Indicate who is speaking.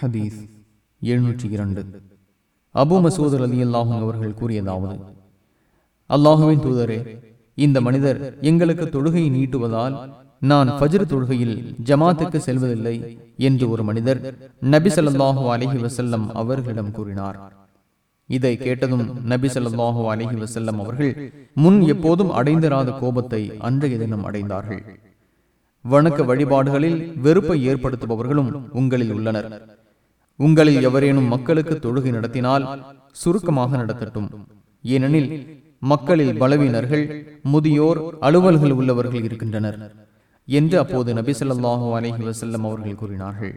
Speaker 1: ஹதீஸ் எழுநூற்றி இரண்டு. அபு மசூதர் அலி அல்லாஹும் அவர்கள் கூறியதாவது அல்லாஹுவின் தூதரே இந்த மனிதர் எங்களுக்கு தொழுகை நீட்டுவதால் நான் ஃபஜ்ர் தொழுகையில் ஜமாத்துக்கு செல்வதில்லை என்று ஒரு மனிதர் நபி சொல்லாஹு அலஹி வசல்லம் அவர்களிடம் கூறினார். இதை கேட்டதும் நபி சொல்லாஹு அலஹி வசல்லம் அவர்கள் முன் எப்போதும் அடைந்திராத கோபத்தை அன்றைய தினம் அடைந்தார்கள். வணக்க வழிபாடுகளில் வெறுப்பை ஏற்படுத்துபவர்களும் உங்களில் உள்ளனர். உங்களில் எவரேனும் மக்களுக்கு தொழுகை நடத்தினால் சுருக்கமாக நடத்தட்டும். ஏனெனில் மக்களில் பலவீனர்கள் முதியோர் அலுவல்கள் உள்ளவர்கள் இருக்கின்றனர். என்று அப்போது நபி சொல்லாஹு அலஹி வசல்லம் அவர்கள் கூறினார்கள்.